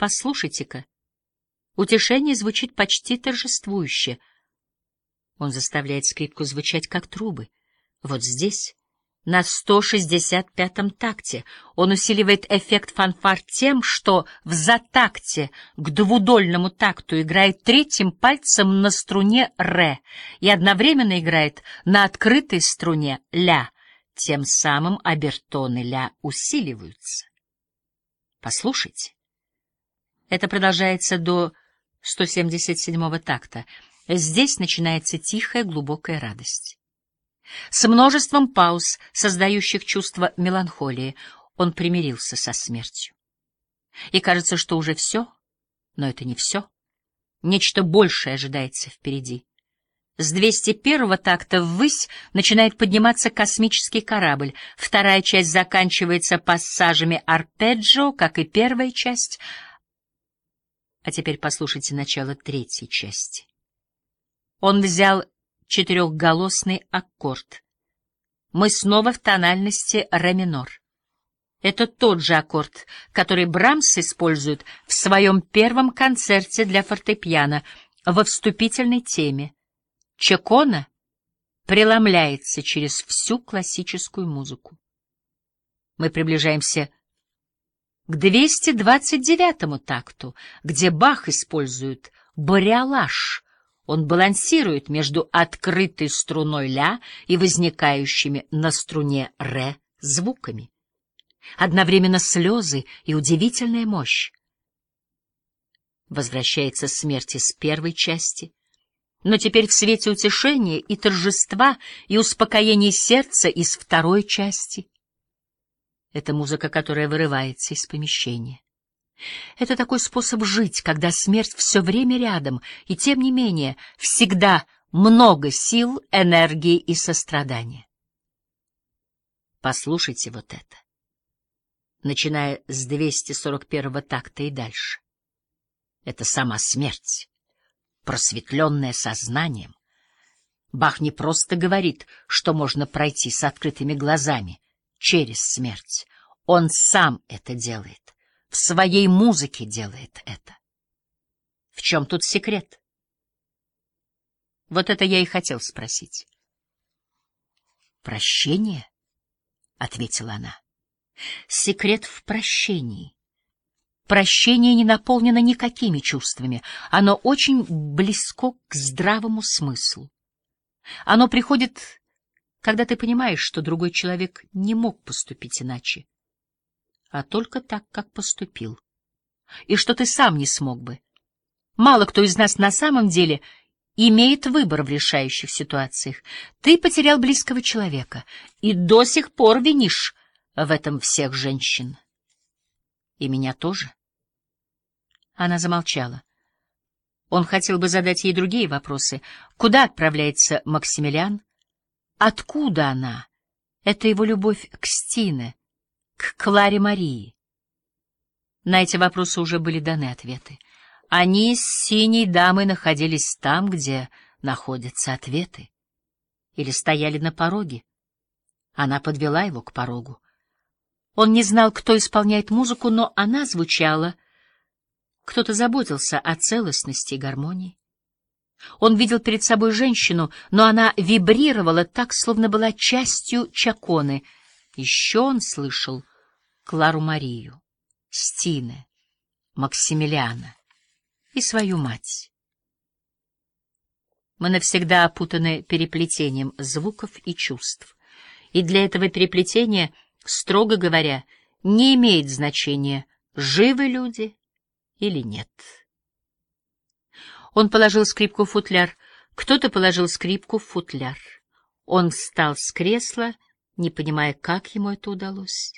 Послушайте-ка. Утешение звучит почти торжествующе. Он заставляет скрипку звучать как трубы. Вот здесь, на 165-м такте, он усиливает эффект фанфар тем, что в затакте к двудольному такту играет третьим пальцем на струне ре и одновременно играет на открытой струне ля. Тем самым обертоны ля усиливаются. Послушайте. Это продолжается до 177-го такта. Здесь начинается тихая глубокая радость. С множеством пауз, создающих чувство меланхолии, он примирился со смертью. И кажется, что уже все, но это не все. Нечто большее ожидается впереди. С 201-го такта ввысь начинает подниматься космический корабль. Вторая часть заканчивается пассажами арпеджио, как и первая часть. А теперь послушайте начало третьей части. Он взял четырехголосный аккорд. Мы снова в тональности ре минор. Это тот же аккорд, который Брамс использует в своем первом концерте для фортепиано во вступительной теме. Чекона преломляется через всю классическую музыку. Мы приближаемся к 229-му такту, где Бах использует бориолаж. Он балансирует между открытой струной ля и возникающими на струне ре звуками. Одновременно слезы и удивительная мощь. Возвращается смерть из первой части — но теперь в свете утешения и торжества и успокоения сердца из второй части. Это музыка, которая вырывается из помещения. Это такой способ жить, когда смерть все время рядом, и тем не менее всегда много сил, энергии и сострадания. Послушайте вот это, начиная с 241-го такта и дальше. Это сама смерть просветленное сознанием. Бах не просто говорит, что можно пройти с открытыми глазами через смерть. Он сам это делает, в своей музыке делает это. В чем тут секрет? Вот это я и хотел спросить. «Прощение?» — ответила она. «Секрет в прощении. Прощение не наполнено никакими чувствами, оно очень близко к здравому смыслу. Оно приходит, когда ты понимаешь, что другой человек не мог поступить иначе, а только так, как поступил, и что ты сам не смог бы. Мало кто из нас на самом деле имеет выбор в решающих ситуациях. Ты потерял близкого человека и до сих пор винишь в этом всех женщин. И меня тоже. Она замолчала. Он хотел бы задать ей другие вопросы. Куда отправляется Максимилиан? Откуда она? Это его любовь к Стине, к Кларе Марии. На эти вопросы уже были даны ответы. Они с синей дамой находились там, где находятся ответы. Или стояли на пороге. Она подвела его к порогу. Он не знал, кто исполняет музыку, но она звучала — кто-то заботился о целостности и гармонии. Он видел перед собой женщину, но она вибрировала так, словно была частью чаконы. Еще он слышал Клару Марию, Стине, Максимилиана и свою мать. Мы навсегда опутаны переплетением звуков и чувств. И для этого переплетения, строго говоря, не имеет значения, живы люди или нет. Он положил скрипку в футляр, кто-то положил скрипку в футляр. Он встал с кресла, не понимая, как ему это удалось.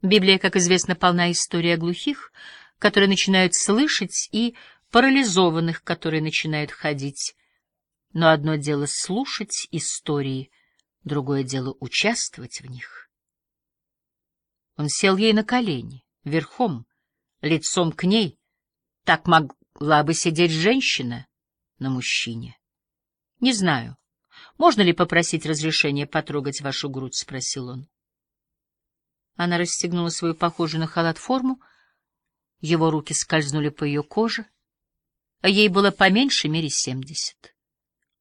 Библия, как известно, полна историй о глухих, которые начинают слышать, и парализованных, которые начинают ходить. Но одно дело слушать истории, другое дело участвовать в них. Он сел ей на колени, верхом, лицом к ней, так могла бы сидеть женщина на мужчине. — Не знаю, можно ли попросить разрешения потрогать вашу грудь? — спросил он. Она расстегнула свою похожую на халат форму. Его руки скользнули по ее коже. Ей было по меньшей мере семьдесят.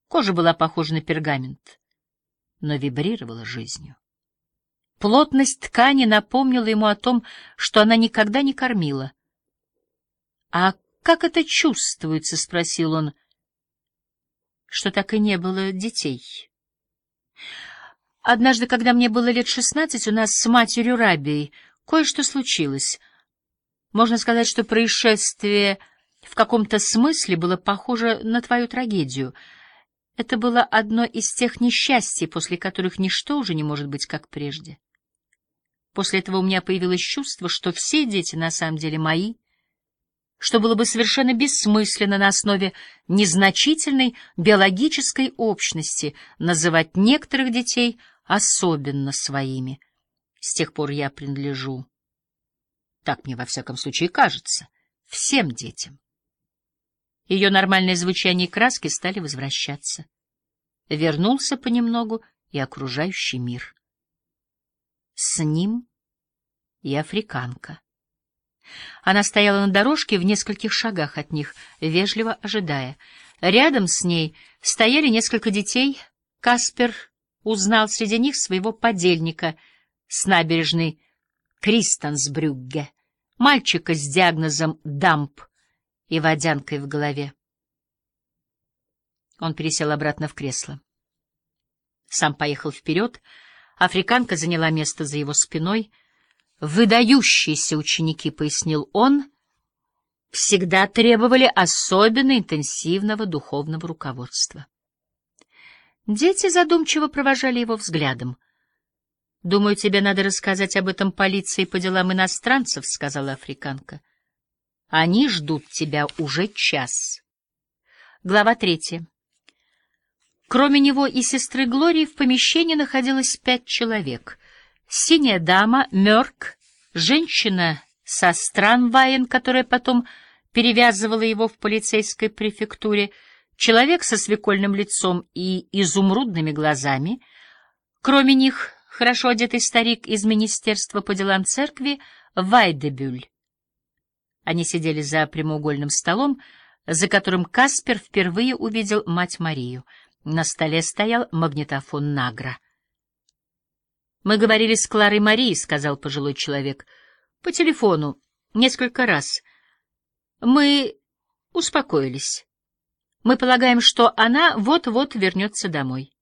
Кожа была похожа на пергамент, но вибрировала жизнью. Плотность ткани напомнила ему о том, что она никогда не кормила. — А как это чувствуется? — спросил он. — Что так и не было детей. Однажды, когда мне было лет шестнадцать, у нас с матерью Рабией кое-что случилось. Можно сказать, что происшествие в каком-то смысле было похоже на твою трагедию. Это было одно из тех несчастий, после которых ничто уже не может быть как прежде. После этого у меня появилось чувство, что все дети на самом деле мои, что было бы совершенно бессмысленно на основе незначительной биологической общности называть некоторых детей особенно своими. С тех пор я принадлежу, так мне во всяком случае кажется, всем детям. Ее нормальное звучание и краски стали возвращаться. Вернулся понемногу и окружающий мир. С ним и африканка. Она стояла на дорожке в нескольких шагах от них, вежливо ожидая. Рядом с ней стояли несколько детей. Каспер узнал среди них своего подельника с набережной Кристансбрюгге, мальчика с диагнозом «дамп» и водянкой в голове. Он пересел обратно в кресло. Сам поехал вперед, африканка заняла место за его спиной — Выдающиеся ученики, — пояснил он, — всегда требовали особенно интенсивного духовного руководства. Дети задумчиво провожали его взглядом. — Думаю, тебе надо рассказать об этом полиции по делам иностранцев, — сказала африканка. — Они ждут тебя уже час. Глава третья. Кроме него и сестры Глории в помещении находилось пять человек — Синяя дама, Мёрк, женщина со Странвайен, которая потом перевязывала его в полицейской префектуре, человек со свекольным лицом и изумрудными глазами, кроме них хорошо одетый старик из Министерства по делам церкви Вайдебюль. Они сидели за прямоугольным столом, за которым Каспер впервые увидел мать Марию. На столе стоял магнитофон Награ — мы говорили с Кларой Марией, — сказал пожилой человек, — по телефону, несколько раз. Мы успокоились. Мы полагаем, что она вот-вот вернется домой.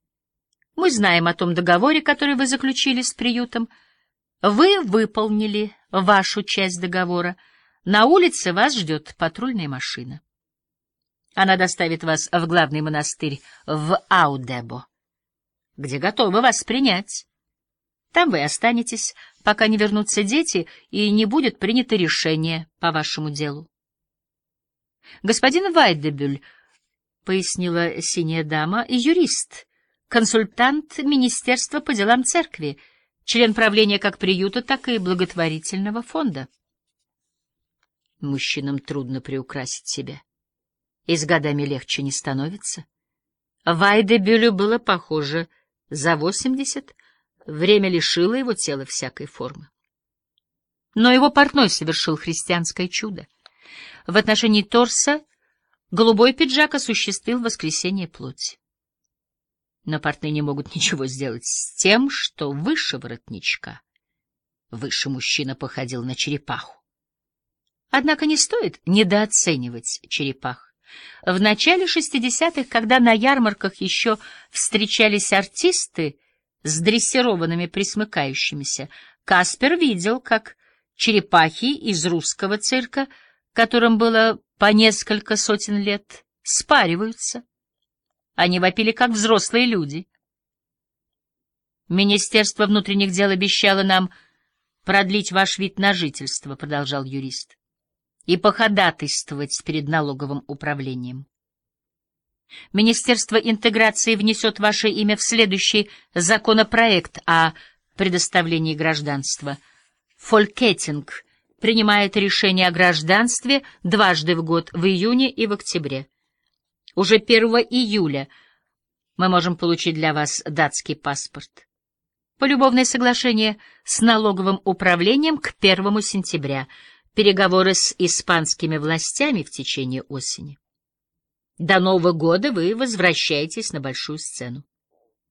Мы знаем о том договоре, который вы заключили с приютом. Вы выполнили вашу часть договора. На улице вас ждет патрульная машина. Она доставит вас в главный монастырь в Аудебо, где готовы вас принять. Там вы останетесь, пока не вернутся дети и не будет принято решение по вашему делу. Господин Вайдебюль, — пояснила синяя дама, — юрист, консультант Министерства по делам церкви, член правления как приюта, так и благотворительного фонда. Мужчинам трудно приукрасить себя. И с годами легче не становится. Вайдебюлю было похоже за восемьдесят, Время лишило его тела всякой формы. Но его портной совершил христианское чудо. В отношении торса голубой пиджак осуществил воскресение плоти. Но портные не могут ничего сделать с тем, что выше воротничка. Выше мужчина походил на черепаху. Однако не стоит недооценивать черепах. В начале шестидесятых, когда на ярмарках еще встречались артисты, с дрессированными присмыкающимися, Каспер видел, как черепахи из русского цирка, которым было по несколько сотен лет, спариваются. Они вопили, как взрослые люди. Министерство внутренних дел обещало нам продлить ваш вид на жительство, продолжал юрист, и походатайствовать перед налоговым управлением. Министерство интеграции внесет ваше имя в следующий законопроект о предоставлении гражданства. Фолькетинг принимает решение о гражданстве дважды в год, в июне и в октябре. Уже 1 июля мы можем получить для вас датский паспорт. Полюбовное соглашение с налоговым управлением к 1 сентября. переговоры с испанскими властями в течение осени. До Нового года вы возвращаетесь на большую сцену.